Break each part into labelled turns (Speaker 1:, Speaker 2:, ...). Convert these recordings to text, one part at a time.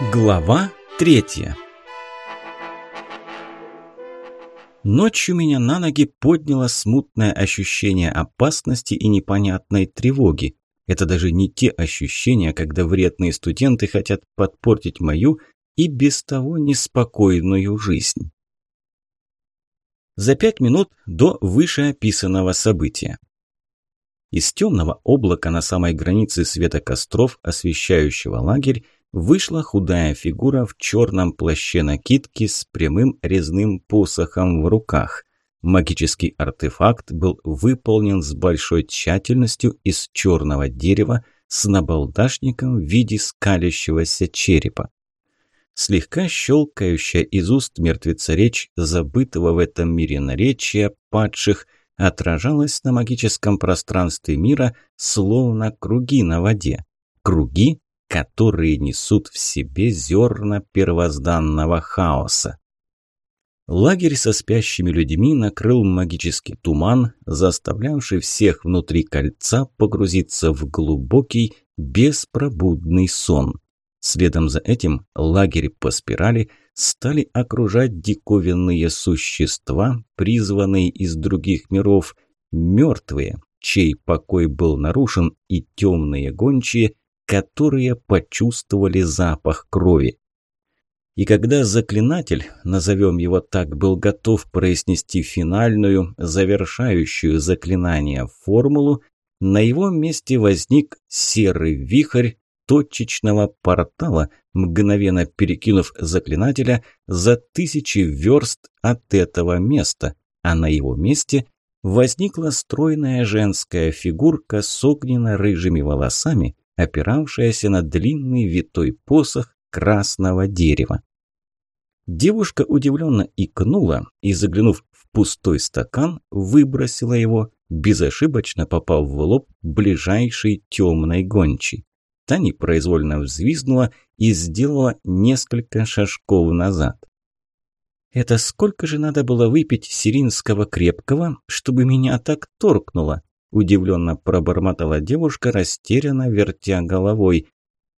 Speaker 1: Глава третья Ночью меня на ноги подняло смутное ощущение опасности и непонятной тревоги. Это даже не те ощущения, когда вредные студенты хотят подпортить мою и без того неспокойную жизнь. За пять минут до вышеописанного события. Из темного облака на самой границе света костров, освещающего лагерь, вышла худая фигура в черном плаще накидки с прямым резным посохом в руках. Магический артефакт был выполнен с большой тщательностью из черного дерева с набалдашником в виде скалящегося черепа. Слегка щелкающая из уст мертвеца речь забытого в этом мире наречия падших отражалась на магическом пространстве мира словно круги на воде. Круги, которые несут в себе зерна первозданного хаоса. Лагерь со спящими людьми накрыл магический туман, заставлявший всех внутри кольца погрузиться в глубокий, беспробудный сон. Следом за этим лагерь по спирали стали окружать диковинные существа, призванные из других миров, мертвые, чей покой был нарушен, и темные гончие, которые почувствовали запах крови. И когда заклинатель, назовем его так, был готов произнести финальную, завершающую заклинание формулу, на его месте возник серый вихрь точечного портала, мгновенно перекинув заклинателя за тысячи верст от этого места, а на его месте возникла стройная женская фигурка с огненно-рыжими волосами, опиравшаяся на длинный витой посох красного дерева. Девушка удивленно икнула и, заглянув в пустой стакан, выбросила его, безошибочно попав в лоб ближайшей темной гончей. Та непроизвольно взвизгнула и сделала несколько шажков назад. «Это сколько же надо было выпить сиринского крепкого, чтобы меня так торкнуло?» Удивленно пробормотала девушка, растерянно вертя головой.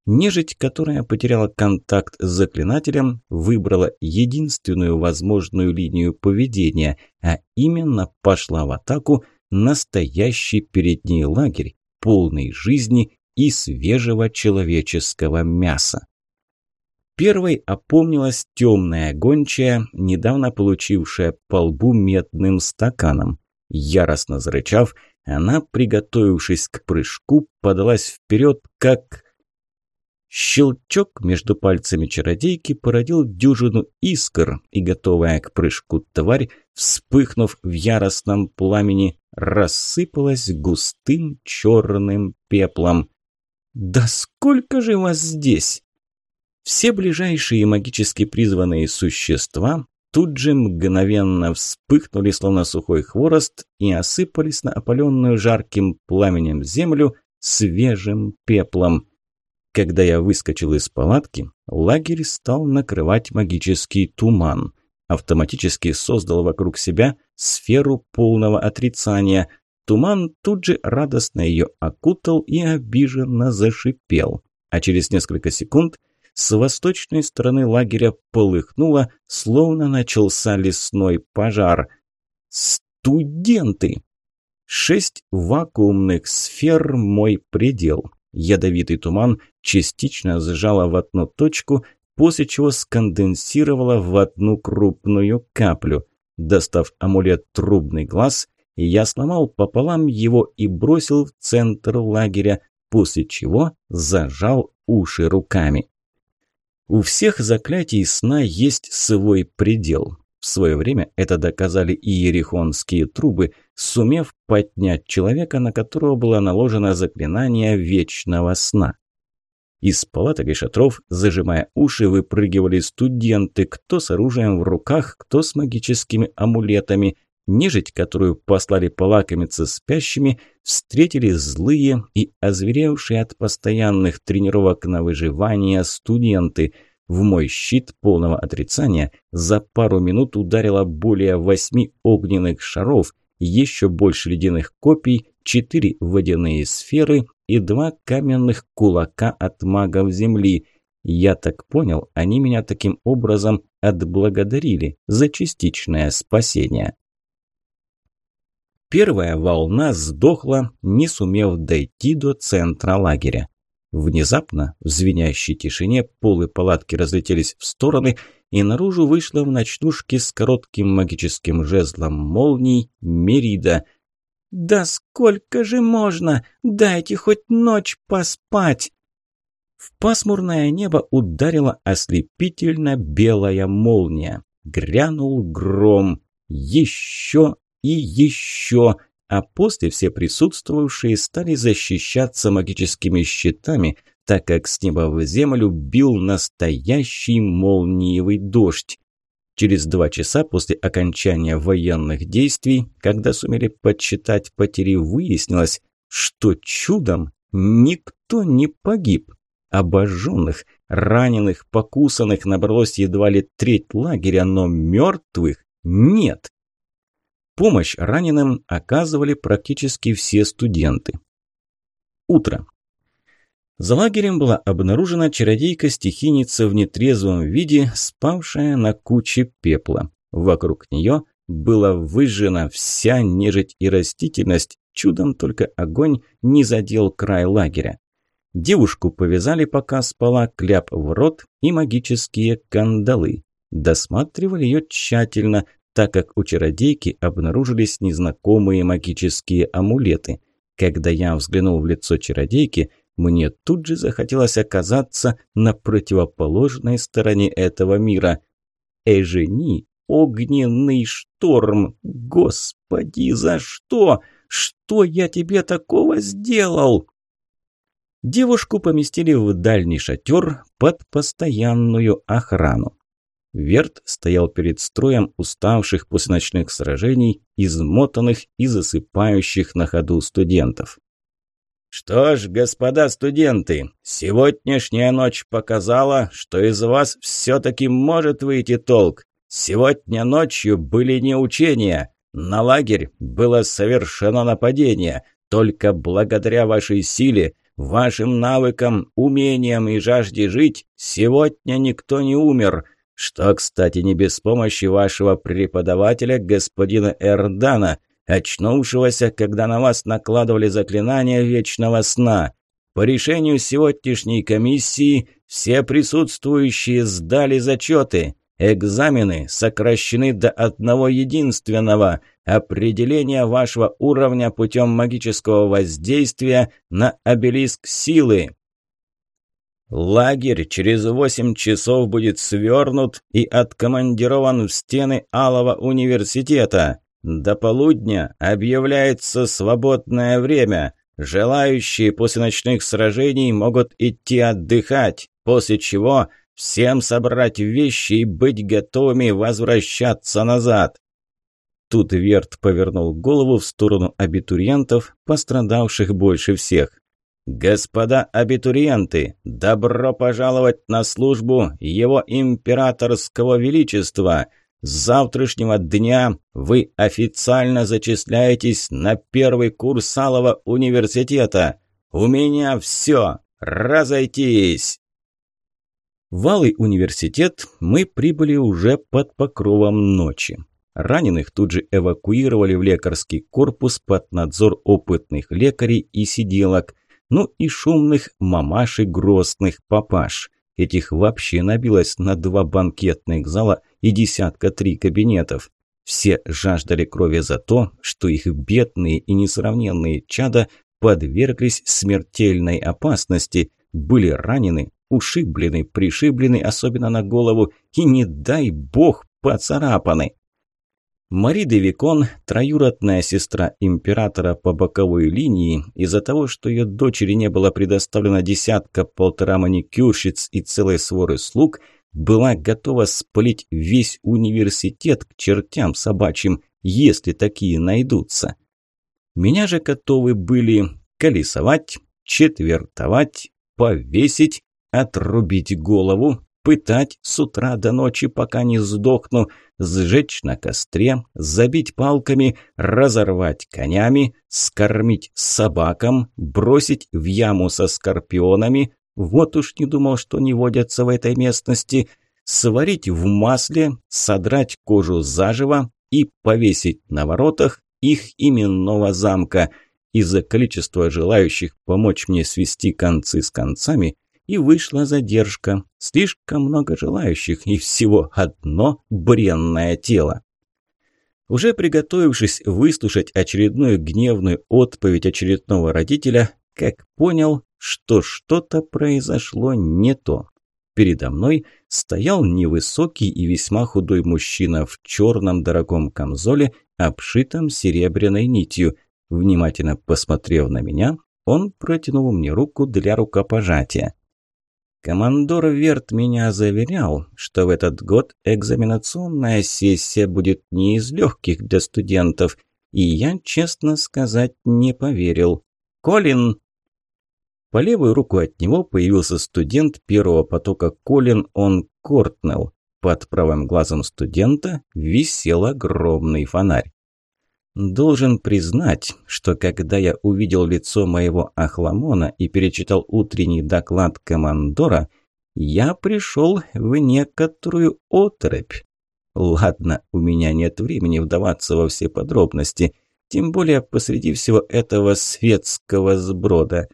Speaker 1: Нежить, которая потеряла контакт с заклинателем, выбрала единственную возможную линию поведения, а именно пошла в атаку настоящий перед ней лагерь, полный жизни и свежего человеческого мяса. Первой опомнилась темная гончая, недавно получившая по лбу медным стаканом. Яростно зарычав, она, приготовившись к прыжку, подалась вперед, как... Щелчок между пальцами чародейки породил дюжину искр, и, готовая к прыжку тварь, вспыхнув в яростном пламени, рассыпалась густым черным пеплом. «Да сколько же вас здесь?» Все ближайшие магически призванные существа тут же мгновенно вспыхнули, словно сухой хворост, и осыпались на опаленную жарким пламенем землю свежим пеплом. Когда я выскочил из палатки, лагерь стал накрывать магический туман. Автоматически создал вокруг себя сферу полного отрицания. Туман тут же радостно ее окутал и обиженно зашипел. А через несколько секунд – с восточной стороны лагеря полыхнуло, словно начался лесной пожар. Студенты! Шесть вакуумных сфер – мой предел. Ядовитый туман частично сжало в одну точку, после чего сконденсировало в одну крупную каплю. Достав амулет «Трубный глаз», я сломал пополам его и бросил в центр лагеря, после чего зажал уши руками. У всех заклятий сна есть свой предел. В свое время это доказали и ерихонские трубы, сумев поднять человека, на которого было наложено заклинание вечного сна. Из палаток и шатров, зажимая уши, выпрыгивали студенты, кто с оружием в руках, кто с магическими амулетами. Нежить, которую послали полакомиться спящими, встретили злые и озверевшие от постоянных тренировок на выживание студенты. В мой щит полного отрицания за пару минут ударило более восьми огненных шаров, еще больше ледяных копий, четыре водяные сферы и два каменных кулака от магов земли. Я так понял, они меня таким образом отблагодарили за частичное спасение. Первая волна сдохла, не сумев дойти до центра лагеря. Внезапно, в звенящей тишине, полы палатки разлетелись в стороны, и наружу вышла в ночнушке с коротким магическим жезлом молний Мерида. «Да сколько же можно? Дайте хоть ночь поспать!» В пасмурное небо ударила ослепительно белая молния. Грянул гром. Еще и еще, а после все присутствовавшие стали защищаться магическими щитами, так как с неба в землю бил настоящий молниевый дождь. Через два часа после окончания военных действий, когда сумели подсчитать потери, выяснилось, что чудом никто не погиб. Обожженных, раненых, покусанных набралось едва ли треть лагеря, но мертвых нет. Помощь раненым оказывали практически все студенты. Утро. За лагерем была обнаружена чародейка-стихийница в нетрезвом виде, спавшая на куче пепла. Вокруг нее была выжжена вся нежить и растительность, чудом только огонь не задел край лагеря. Девушку повязали, пока спала, кляп в рот и магические кандалы. Досматривали ее тщательно, так как у чародейки обнаружились незнакомые магические амулеты. Когда я взглянул в лицо чародейки, мне тут же захотелось оказаться на противоположной стороне этого мира. Эжени, огненный шторм! Господи, за что? Что я тебе такого сделал? Девушку поместили в дальний шатер под постоянную охрану. Верт стоял перед строем уставших после ночных сражений, измотанных и засыпающих на ходу студентов. «Что ж, господа студенты, сегодняшняя ночь показала, что из вас все-таки может выйти толк. Сегодня ночью были не учения, на лагерь было совершено нападение. Только благодаря вашей силе, вашим навыкам, умениям и жажде жить, сегодня никто не умер». Что, кстати, не без помощи вашего преподавателя, господина Эрдана, очнувшегося, когда на вас накладывали заклинание вечного сна. По решению сегодняшней комиссии все присутствующие сдали зачеты. Экзамены сокращены до одного единственного – определения вашего уровня путем магического воздействия на обелиск силы. Лагерь через восемь часов будет свернут и откомандирован в стены Алого университета. До полудня объявляется свободное время. Желающие после ночных сражений могут идти отдыхать, после чего всем собрать вещи и быть готовыми возвращаться назад. Тут Верт повернул голову в сторону абитуриентов, пострадавших больше всех. «Господа абитуриенты, добро пожаловать на службу Его Императорского Величества! С завтрашнего дня вы официально зачисляетесь на первый курс Алого университета. У меня все! Разойтись!» В Алый университет мы прибыли уже под покровом ночи. Раненых тут же эвакуировали в лекарский корпус под надзор опытных лекарей и сиделок ну и шумных мамаш и грозных папаш. Этих вообще набилось на два банкетных зала и десятка три кабинетов. Все жаждали крови за то, что их бедные и несравненные чада подверглись смертельной опасности, были ранены, ушиблены, пришиблены, особенно на голову, и не дай бог поцарапаны. Мари де Викон, троюродная сестра императора по боковой линии, из-за того, что ее дочери не было предоставлено десятка-полтора маникюрщиц и целой своры слуг, была готова спалить весь университет к чертям собачьим, если такие найдутся. Меня же готовы были колесовать, четвертовать, повесить, отрубить голову, пытать с утра до ночи, пока не сдохну, сжечь на костре, забить палками, разорвать конями, скормить собакам, бросить в яму со скорпионами, вот уж не думал, что не водятся в этой местности, сварить в масле, содрать кожу заживо и повесить на воротах их именного замка. Из-за количества желающих помочь мне свести концы с концами и вышла задержка. Слишком много желающих и всего одно бренное тело. Уже приготовившись выслушать очередную гневную отповедь очередного родителя, как понял, что что-то произошло не то. Передо мной стоял невысокий и весьма худой мужчина в черном дорогом камзоле, обшитом серебряной нитью. Внимательно посмотрев на меня, он протянул мне руку для рукопожатия. Командор Верт меня заверял, что в этот год экзаменационная сессия будет не из легких для студентов, и я, честно сказать, не поверил. «Колин!» По левую руку от него появился студент первого потока Колин Он Кортнелл. Под правым глазом студента висел огромный фонарь. Должен признать, что когда я увидел лицо моего Ахламона и перечитал утренний доклад командора, я пришел в некоторую оторопь. Ладно, у меня нет времени вдаваться во все подробности, тем более посреди всего этого светского сброда.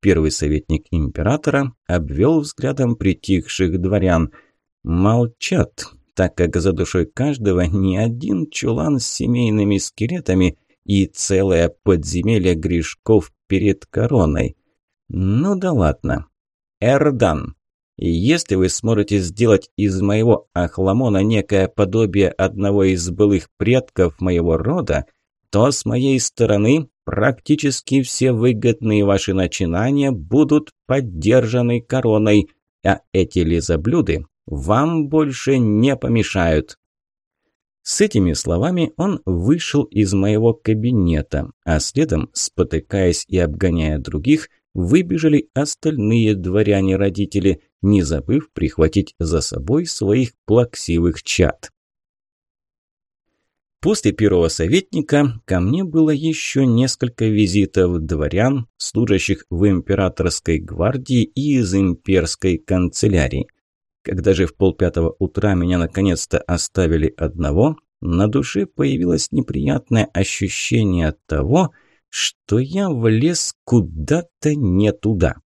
Speaker 1: Первый советник императора обвел взглядом притихших дворян. Молчат, так как за душой каждого не один чулан с семейными скелетами и целое подземелье грешков перед короной. Ну да ладно. Эрдан, если вы сможете сделать из моего Ахламона некое подобие одного из былых предков моего рода, то с моей стороны практически все выгодные ваши начинания будут поддержаны короной, а эти лизоблюды вам больше не помешают». С этими словами он вышел из моего кабинета, а следом, спотыкаясь и обгоняя других, выбежали остальные дворяне-родители, не забыв прихватить за собой своих плаксивых чад. После первого советника ко мне было еще несколько визитов дворян, служащих в императорской гвардии и из имперской канцелярии. Когда же в полпятого утра меня наконец-то оставили одного, на душе появилось неприятное ощущение того, что я влез куда-то не туда.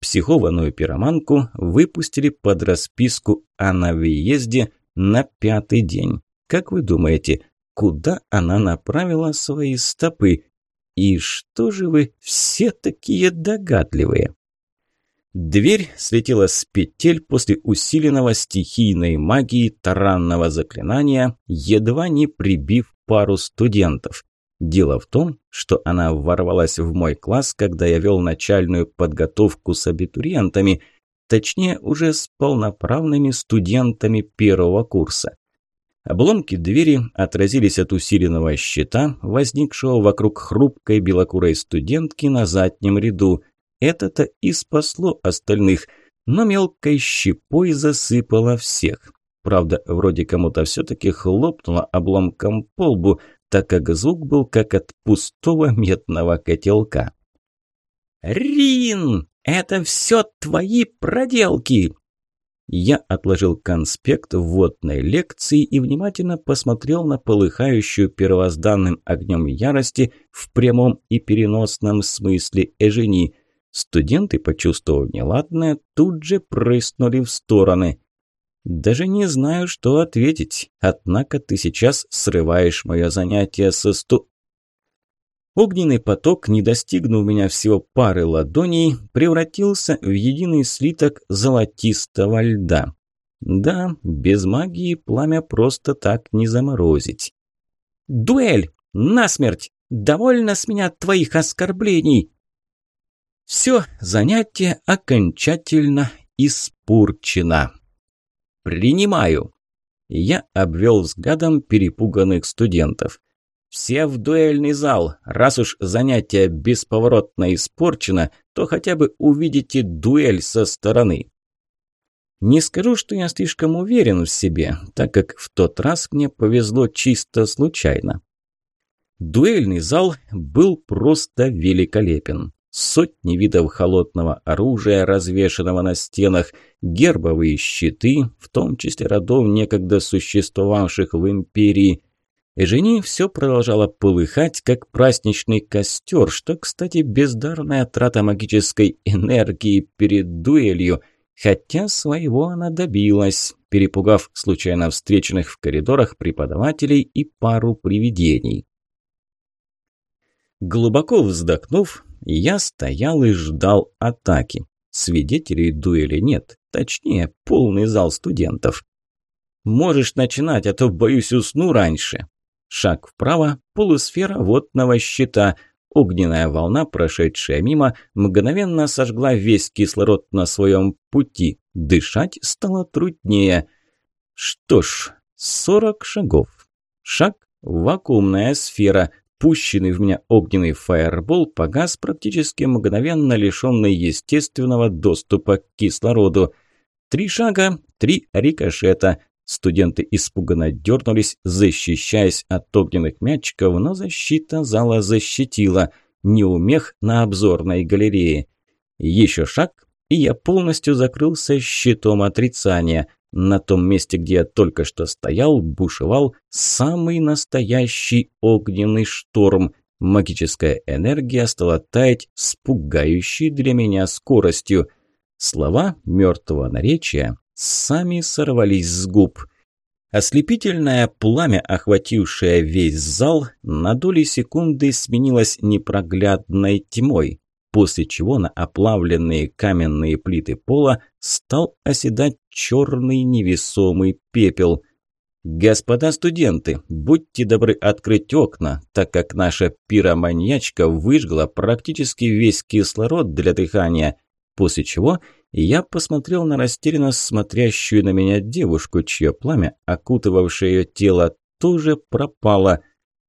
Speaker 1: Психованную пироманку выпустили под расписку о навъезде на пятый день. Как вы думаете, куда она направила свои стопы? И что же вы все такие догадливые? Дверь слетела с петель после усиленного стихийной магии таранного заклинания, едва не прибив пару студентов. Дело в том, что она ворвалась в мой класс, когда я вел начальную подготовку с абитуриентами, точнее уже с полноправными студентами первого курса. Обломки двери отразились от усиленного щита, возникшего вокруг хрупкой белокурой студентки на заднем ряду – это-то и спасло остальных, но мелкой щепой засыпало всех. Правда, вроде кому-то все-таки хлопнуло обломком по лбу, так как звук был как от пустого медного котелка. «Рин, это все твои проделки!» Я отложил конспект вводной лекции и внимательно посмотрел на полыхающую первозданным огнем ярости в прямом и переносном смысле Эжени – Студенты, почувствовав неладное, тут же прыснули в стороны. «Даже не знаю, что ответить, однако ты сейчас срываешь мое занятие со сту...» Огненный поток, не достигнув меня всего пары ладоней, превратился в единый слиток золотистого льда. Да, без магии пламя просто так не заморозить. «Дуэль! Насмерть! Довольно с меня твоих оскорблений!» Все, занятие окончательно испорчено. «Принимаю!» Я обвел взглядом перепуганных студентов. «Все в дуэльный зал. Раз уж занятие бесповоротно испорчено, то хотя бы увидите дуэль со стороны». Не скажу, что я слишком уверен в себе, так как в тот раз мне повезло чисто случайно. Дуэльный зал был просто великолепен. Сотни видов холодного оружия, развешанного на стенах, гербовые щиты, в том числе родов, некогда существовавших в империи. Эжени все продолжало полыхать, как праздничный костер, что, кстати, бездарная трата магической энергии перед дуэлью – Хотя своего она добилась, перепугав случайно встреченных в коридорах преподавателей и пару привидений. Глубоко вздохнув, я стоял и ждал атаки. Свидетелей дуэли нет, точнее, полный зал студентов. «Можешь начинать, а то, боюсь, усну раньше». Шаг вправо, полусфера водного щита – Огненная волна, прошедшая мимо, мгновенно сожгла весь кислород на своем пути. Дышать стало труднее. Что ж, сорок шагов. Шаг – вакуумная сфера. Пущенный в меня огненный фаербол погас практически мгновенно лишенный естественного доступа к кислороду. Три шага, три рикошета. Студенты испуганно дернулись, защищаясь от огненных мячиков, но защита зала защитила. Неумех на обзорной галерее. Еще шаг, и я полностью закрылся щитом отрицания. На том месте, где я только что стоял, бушевал самый настоящий огненный шторм. Магическая энергия стала таять с пугающей для меня скоростью. Слова мертвого наречия сами сорвались с губ. Ослепительное пламя, охватившее весь зал, на доли секунды сменилось непроглядной тьмой, после чего на оплавленные каменные плиты пола стал оседать черный невесомый пепел. «Господа студенты, будьте добры открыть окна, так как наша пироманьячка выжгла практически весь кислород для дыхания», после чего я посмотрел на растерянно смотрящую на меня девушку, чье пламя, окутывавшее ее тело, тоже пропало.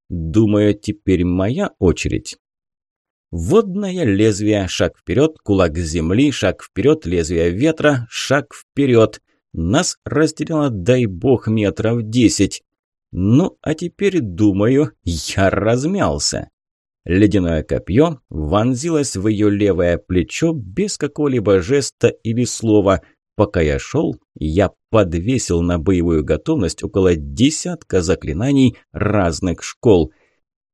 Speaker 1: Думаю, теперь моя очередь. Водное лезвие, шаг вперед, кулак земли, шаг вперед, лезвие ветра, шаг вперед. Нас разделяло, дай бог, метров десять. Ну, а теперь, думаю, я размялся. Ледяное копье вонзилось в ее левое плечо без какого-либо жеста или слова. Пока я шел, я подвесил на боевую готовность около десятка заклинаний разных школ.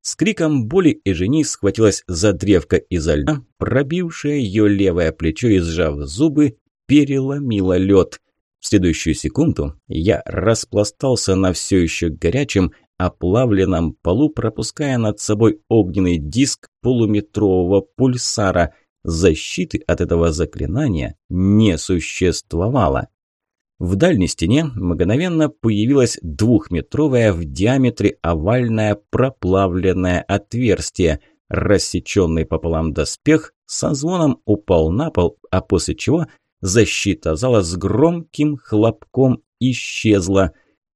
Speaker 1: С криком боли Эжени схватилась за древко изо льда, пробившее ее левое плечо и, сжав зубы, переломила лед. В следующую секунду я распластался на все еще горячем, оплавленном полу, пропуская над собой огненный диск полуметрового пульсара. Защиты от этого заклинания не существовало. В дальней стене мгновенно появилось двухметровое в диаметре овальное проплавленное отверстие. Рассеченный пополам доспех со звоном упал на пол, а после чего защита зала с громким хлопком исчезла.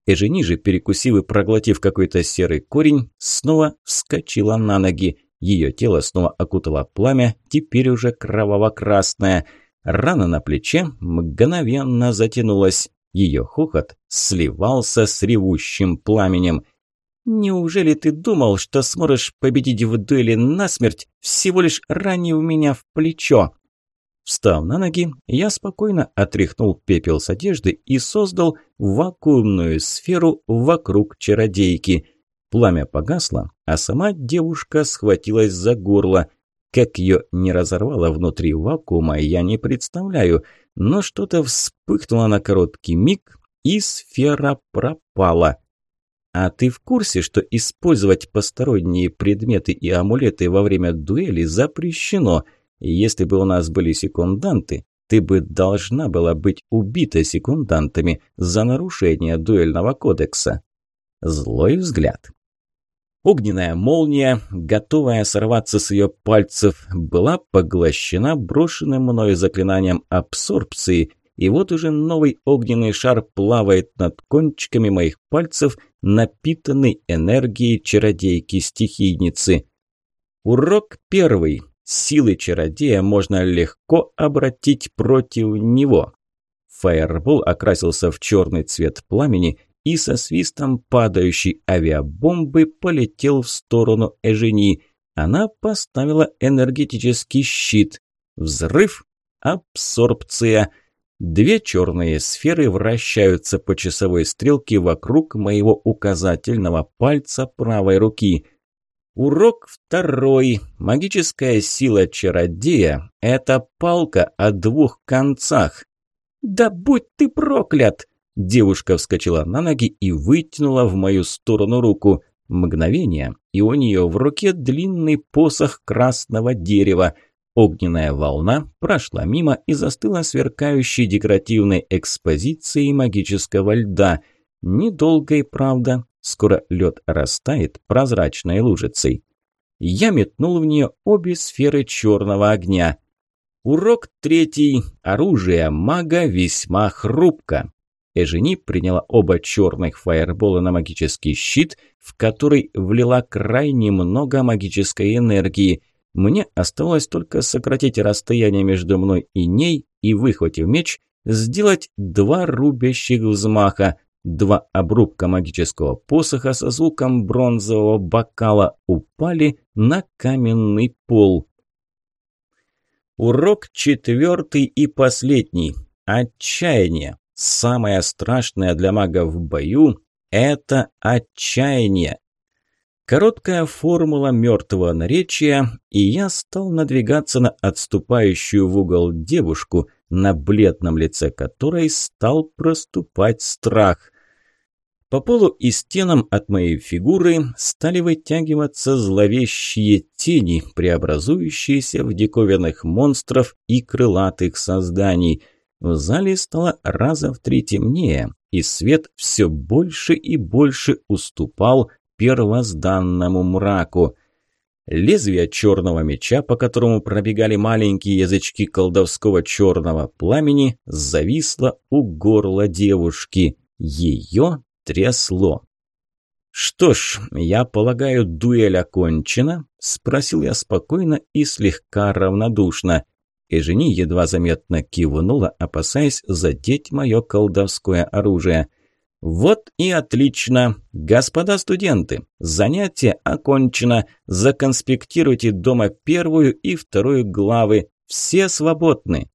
Speaker 1: Эжени же, перекусив и проглотив какой-то серый корень, снова вскочила на ноги. Ее тело снова окутало пламя, теперь уже кроваво-красное. Рана на плече мгновенно затянулась. Ее хохот сливался с ревущим пламенем. «Неужели ты думал, что сможешь победить в дуэли насмерть, всего лишь ранив меня в плечо?» Встав на ноги, я спокойно отряхнул пепел с одежды и создал вакуумную сферу вокруг чародейки. Пламя погасло, а сама девушка схватилась за горло. Как ее не разорвало внутри вакуума, я не представляю, но что-то вспыхнуло на короткий миг, и сфера пропала. А ты в курсе, что использовать посторонние предметы и амулеты во время дуэли запрещено – если бы у нас были секунданты, ты бы должна была быть убита секундантами за нарушение дуэльного кодекса. Злой взгляд. Огненная молния, готовая сорваться с ее пальцев, была поглощена брошенным мною заклинанием абсорбции, и вот уже новый огненный шар плавает над кончиками моих пальцев, напитанный энергией чародейки-стихийницы. Урок первый. Силы чародея можно легко обратить против него. Фаербол окрасился в черный цвет пламени и со свистом падающей авиабомбы полетел в сторону Эжени. она поставила энергетический щит. Взрыв, абсорбция. Две черные сферы вращаются по часовой стрелке вокруг моего указательного пальца правой руки. Урок второй. Магическая сила чародея – это палка о двух концах. «Да будь ты проклят!» Девушка вскочила на ноги и вытянула в мою сторону руку. Мгновение, и у нее в руке длинный посох красного дерева. Огненная волна прошла мимо и застыла сверкающей декоративной экспозицией магического льда. Недолгой, правда. Скоро лед растает прозрачной лужицей. Я метнул в нее обе сферы черного огня. Урок третий. Оружие мага весьма хрупко. Эжени приняла оба черных фаербола на магический щит, в который влила крайне много магической энергии. Мне оставалось только сократить расстояние между мной и ней и, выхватив меч, сделать два рубящих взмаха. Два обрубка магического посоха со звуком бронзового бокала упали на каменный пол. Урок четвертый и последний. Отчаяние. Самое страшное для мага в бою – это отчаяние. Короткая формула мертвого наречия, и я стал надвигаться на отступающую в угол девушку, на бледном лице которой стал проступать страх. По полу и стенам от моей фигуры стали вытягиваться зловещие тени, преобразующиеся в диковинных монстров и крылатых созданий – в зале стало раза в три темнее, и свет все больше и больше уступал первозданному мраку. Лезвие черного меча, по которому пробегали маленькие язычки колдовского черного пламени, зависло у горла девушки. Ее трясло. «Что ж, я полагаю, дуэль окончена?» – спросил я спокойно и слегка равнодушно – жени едва заметно кивнула, опасаясь задеть мое колдовское оружие. «Вот и отлично! Господа студенты, занятие окончено. Законспектируйте дома первую и вторую главы. Все свободны!»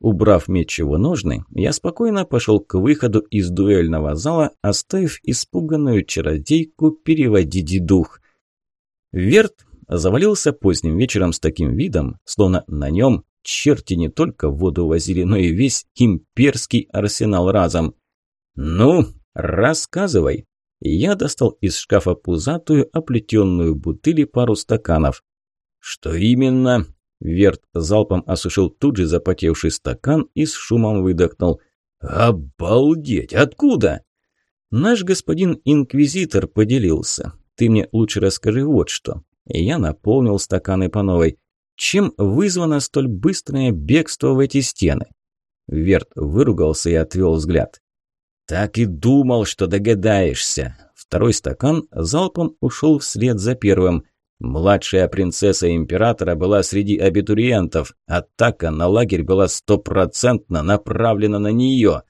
Speaker 1: Убрав меч его ножны, я спокойно пошел к выходу из дуэльного зала, оставив испуганную чародейку переводить дух. Верт завалился поздним вечером с таким видом, словно на нем черти не только воду возили, но и весь имперский арсенал разом. «Ну, рассказывай!» Я достал из шкафа пузатую, оплетенную бутыль и пару стаканов. «Что именно?» Верт залпом осушил тут же запотевший стакан и с шумом выдохнул. «Обалдеть! Откуда?» «Наш господин инквизитор поделился. Ты мне лучше расскажи вот что». Я наполнил стаканы по новой. Чем вызвано столь быстрое бегство в эти стены? Верт выругался и отвел взгляд. «Так и думал, что догадаешься». Второй стакан залпом ушел вслед за первым. Младшая принцесса императора была среди абитуриентов. Атака на лагерь была стопроцентно направлена на нее.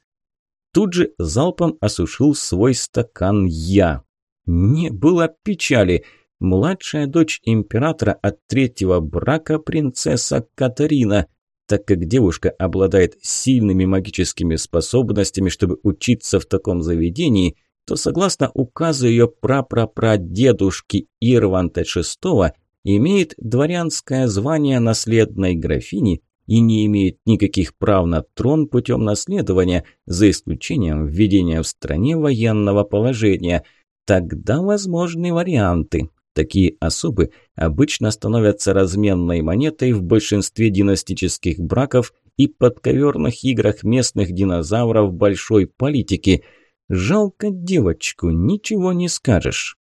Speaker 1: Тут же залпом осушил свой стакан я. Не было печали младшая дочь императора от третьего брака принцесса Катарина, так как девушка обладает сильными магическими способностями, чтобы учиться в таком заведении, то согласно указу ее прапрапрадедушки Ирванта VI имеет дворянское звание наследной графини и не имеет никаких прав на трон путем наследования, за исключением введения в стране военного положения. Тогда возможны варианты. Такие особы обычно становятся разменной монетой в большинстве династических браков и подковерных играх местных динозавров большой политики. Жалко девочку, ничего не скажешь.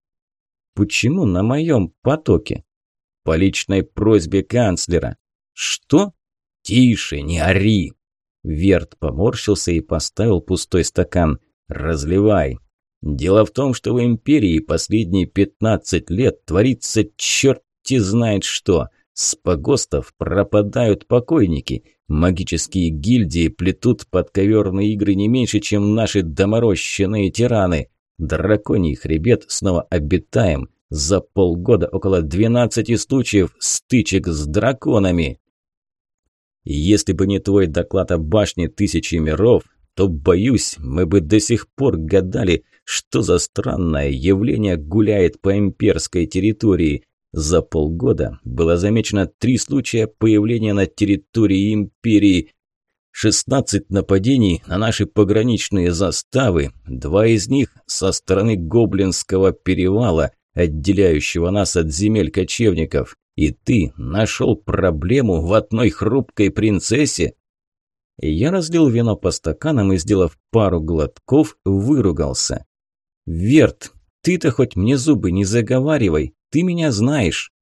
Speaker 1: Почему на моем потоке? По личной просьбе канцлера. Что? Тише, не ори. Верт поморщился и поставил пустой стакан. Разливай. Дело в том, что в империи последние 15 лет творится черти знает что. С погостов пропадают покойники. Магические гильдии плетут подковерные игры не меньше, чем наши доморощенные тираны. Драконий хребет снова обитаем. За полгода около 12 случаев стычек с драконами. Если бы не твой доклад о башне тысячи миров, то, боюсь, мы бы до сих пор гадали, что за странное явление гуляет по имперской территории. За полгода было замечено три случая появления на территории империи. 16 нападений на наши пограничные заставы, два из них со стороны Гоблинского перевала, отделяющего нас от земель кочевников. И ты нашел проблему в одной хрупкой принцессе? Я разлил вино по стаканам и, сделав пару глотков, выругался. «Верт, ты-то хоть мне зубы не заговаривай, ты меня знаешь».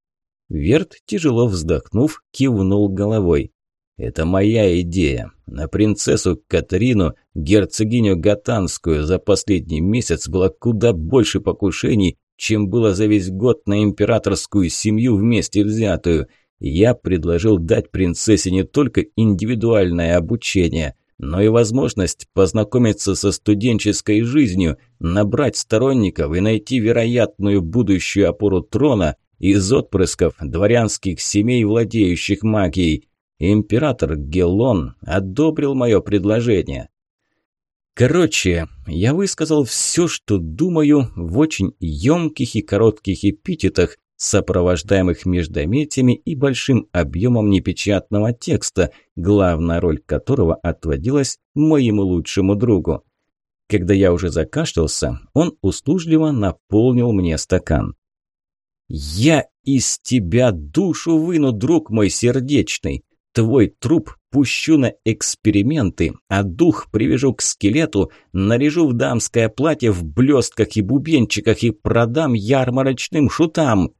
Speaker 1: Верт, тяжело вздохнув, кивнул головой. «Это моя идея. На принцессу Катерину, герцогиню Гатанскую, за последний месяц было куда больше покушений, чем было за весь год на императорскую семью вместе взятую. Я предложил дать принцессе не только индивидуальное обучение, но и возможность познакомиться со студенческой жизнью, набрать сторонников и найти вероятную будущую опору трона из отпрысков дворянских семей, владеющих магией. Император Гелон одобрил мое предложение. Короче, я высказал все, что думаю, в очень емких и коротких эпитетах, сопровождаемых междометиями и большим объемом непечатного текста, главная роль которого отводилась моему лучшему другу. Когда я уже закашлялся, он услужливо наполнил мне стакан. «Я из тебя душу выну, друг мой сердечный. Твой труп пущу на эксперименты, а дух привяжу к скелету, наряжу в дамское платье в блестках и бубенчиках и продам ярмарочным шутам.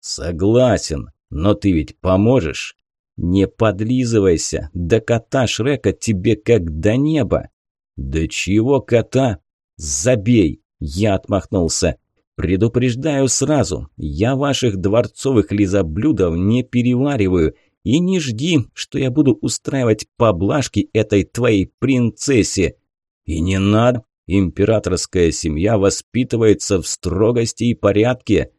Speaker 1: Согласен, но ты ведь поможешь. Не подлизывайся, до кота Шрека тебе как до неба. До чего кота? Забей, я отмахнулся. Предупреждаю сразу, я ваших дворцовых лизоблюдов не перевариваю – и не жди, что я буду устраивать поблажки этой твоей принцессе. И не надо, императорская семья воспитывается в строгости и порядке.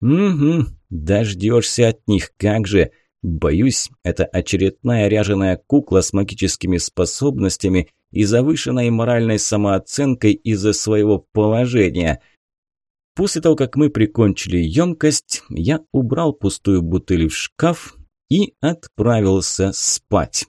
Speaker 1: Угу, дождешься от них, как же. Боюсь, это очередная ряженая кукла с магическими способностями и завышенной моральной самооценкой из-за своего положения – После того, как мы прикончили емкость, я убрал пустую бутыль в шкаф и отправился спать.